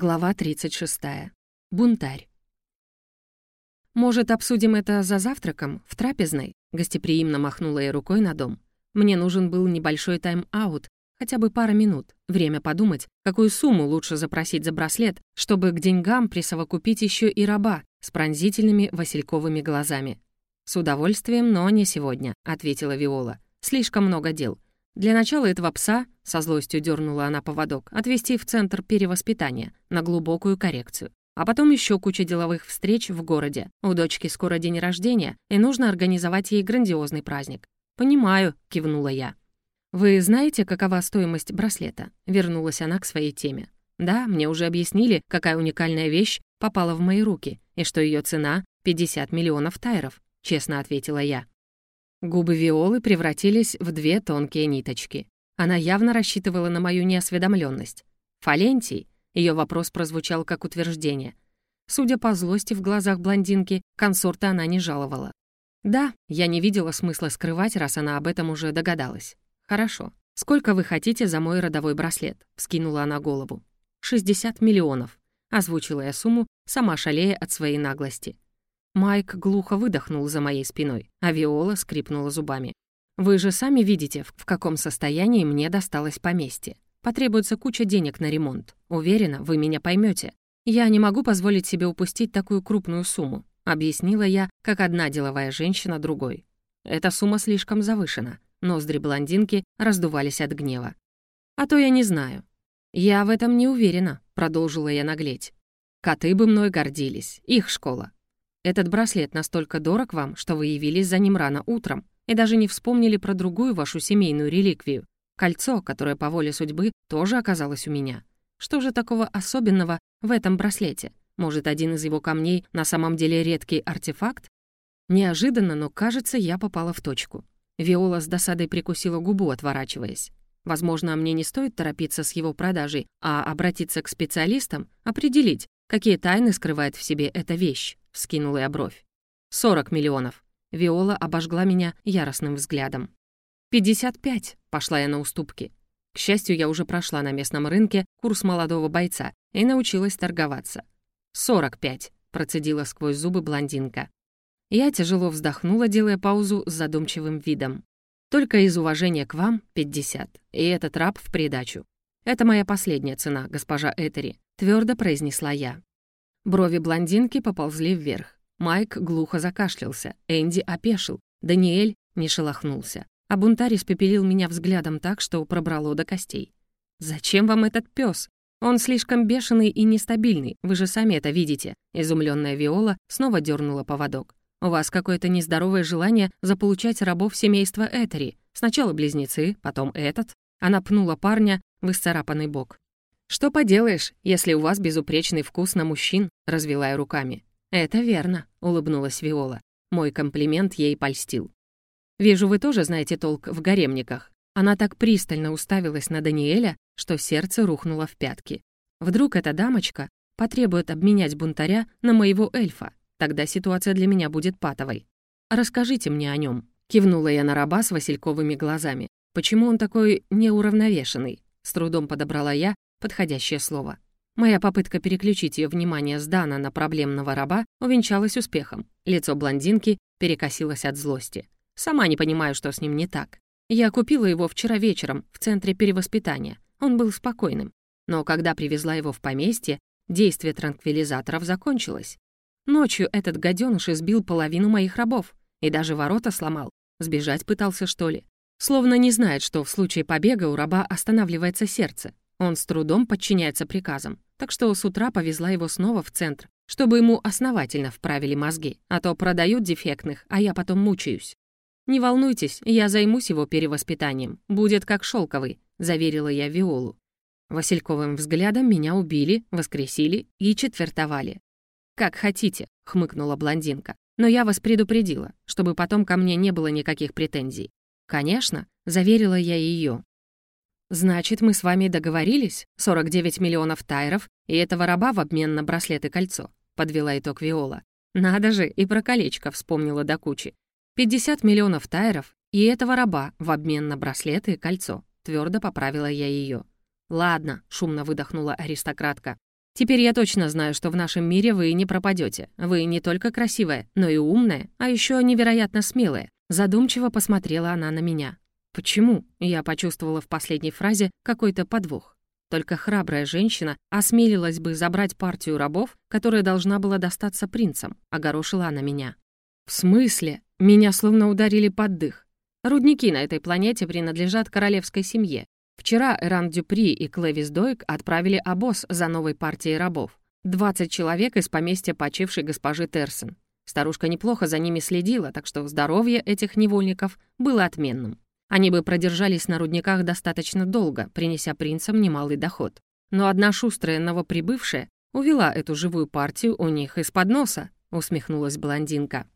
Глава 36. Бунтарь. «Может, обсудим это за завтраком, в трапезной?» Гостеприимно махнула я рукой на дом. Мне нужен был небольшой тайм-аут, хотя бы пара минут. Время подумать, какую сумму лучше запросить за браслет, чтобы к деньгам присовокупить еще и раба с пронзительными васильковыми глазами. «С удовольствием, но не сегодня», — ответила Виола. «Слишком много дел. Для начала этого пса, со злостью дернула она поводок, отвезти в центр перевоспитания на глубокую коррекцию. А потом еще куча деловых встреч в городе. У дочки скоро день рождения, и нужно организовать ей грандиозный праздник. «Понимаю», — кивнула я. «Вы знаете, какова стоимость браслета?» — вернулась она к своей теме. «Да, мне уже объяснили, какая уникальная вещь попала в мои руки, и что ее цена — 50 миллионов тайров», — честно ответила я. Губы Виолы превратились в две тонкие ниточки. Она явно рассчитывала на мою неосведомленность. «Фалентий?» — ее вопрос прозвучал как утверждение. Судя по злости в глазах блондинки, консорта она не жаловала. «Да, я не видела смысла скрывать, раз она об этом уже догадалась. Хорошо. Сколько вы хотите за мой родовой браслет?» — вскинула она голову. «60 миллионов», — озвучила я сумму, сама шалея от своей наглости. Майк глухо выдохнул за моей спиной, а Виола скрипнула зубами. «Вы же сами видите, в каком состоянии мне досталось поместье. Потребуется куча денег на ремонт. Уверена, вы меня поймете. Я не могу позволить себе упустить такую крупную сумму», объяснила я, как одна деловая женщина другой. «Эта сумма слишком завышена». Ноздри блондинки раздувались от гнева. «А то я не знаю». «Я в этом не уверена», — продолжила я наглеть. «Коты бы мной гордились. Их школа. Этот браслет настолько дорог вам, что вы явились за ним рано утром и даже не вспомнили про другую вашу семейную реликвию. Кольцо, которое по воле судьбы тоже оказалось у меня. Что же такого особенного в этом браслете? Может, один из его камней на самом деле редкий артефакт? Неожиданно, но кажется, я попала в точку. Виола с досадой прикусила губу, отворачиваясь. Возможно, мне не стоит торопиться с его продажей, а обратиться к специалистам, определить, какие тайны скрывает в себе эта вещь. — вскинула я бровь. «Сорок миллионов». Виола обожгла меня яростным взглядом. «Пятьдесят пять», — пошла я на уступки. К счастью, я уже прошла на местном рынке курс молодого бойца и научилась торговаться. «Сорок пять», — процедила сквозь зубы блондинка. Я тяжело вздохнула, делая паузу с задумчивым видом. «Только из уважения к вам — пятьдесят, и этот раб в придачу. Это моя последняя цена, госпожа Этери», — твердо произнесла я. Брови блондинки поползли вверх. Майк глухо закашлялся, Энди опешил, Даниэль не шелохнулся. А бунтарь испепелил меня взглядом так, что пробрало до костей. «Зачем вам этот пес? Он слишком бешеный и нестабильный, вы же сами это видите». Изумленная Виола снова дернула поводок. «У вас какое-то нездоровое желание заполучать рабов семейства Этери. Сначала близнецы, потом этот». Она пнула парня в исцарапанный бок. «Что поделаешь, если у вас безупречный вкус на мужчин?» — развела я руками. «Это верно», — улыбнулась Виола. Мой комплимент ей польстил. «Вижу, вы тоже знаете толк в гаремниках». Она так пристально уставилась на Даниэля, что сердце рухнуло в пятки. Вдруг эта дамочка потребует обменять бунтаря на моего эльфа. Тогда ситуация для меня будет патовой. «Расскажите мне о нем. кивнула я на раба с васильковыми глазами. «Почему он такой неуравновешенный?» С трудом подобрала я подходящее слово. Моя попытка переключить ее внимание с Дана на проблемного раба увенчалась успехом. Лицо блондинки перекосилось от злости. Сама не понимаю, что с ним не так. Я купила его вчера вечером в центре перевоспитания. Он был спокойным. Но когда привезла его в поместье, действие транквилизаторов закончилось. Ночью этот гаденыш избил половину моих рабов и даже ворота сломал. Сбежать пытался, что ли? Словно не знает, что в случае побега у раба останавливается сердце, он с трудом подчиняется приказам, так что с утра повезла его снова в центр, чтобы ему основательно вправили мозги, а то продают дефектных, а я потом мучаюсь. «Не волнуйтесь, я займусь его перевоспитанием. Будет как шелковый», — заверила я Виолу. Васильковым взглядом меня убили, воскресили и четвертовали. «Как хотите», — хмыкнула блондинка. «Но я вас предупредила, чтобы потом ко мне не было никаких претензий». «Конечно», — заверила я ее, «Значит, мы с вами договорились? 49 миллионов тайров и этого раба в обмен на браслет и кольцо», — подвела итог Виола. «Надо же, и про колечко вспомнила до кучи. 50 миллионов тайров и этого раба в обмен на браслет и кольцо», — твердо поправила я ее. «Ладно», — шумно выдохнула аристократка. Теперь я точно знаю, что в нашем мире вы не пропадете. Вы не только красивая, но и умная, а еще невероятно смелая. Задумчиво посмотрела она на меня. Почему? Я почувствовала в последней фразе какой-то подвох. Только храбрая женщина осмелилась бы забрать партию рабов, которая должна была достаться принцам, огорошила она меня. В смысле? Меня словно ударили под дых. Рудники на этой планете принадлежат королевской семье. Вчера Эран Дюпри и Клэвис Дойк отправили обоз за новой партией рабов. 20 человек из поместья почившей госпожи Терсон. Старушка неплохо за ними следила, так что здоровье этих невольников было отменным. Они бы продержались на рудниках достаточно долго, принеся принцам немалый доход. Но одна шустрая новоприбывшая увела эту живую партию у них из-под носа, усмехнулась блондинка.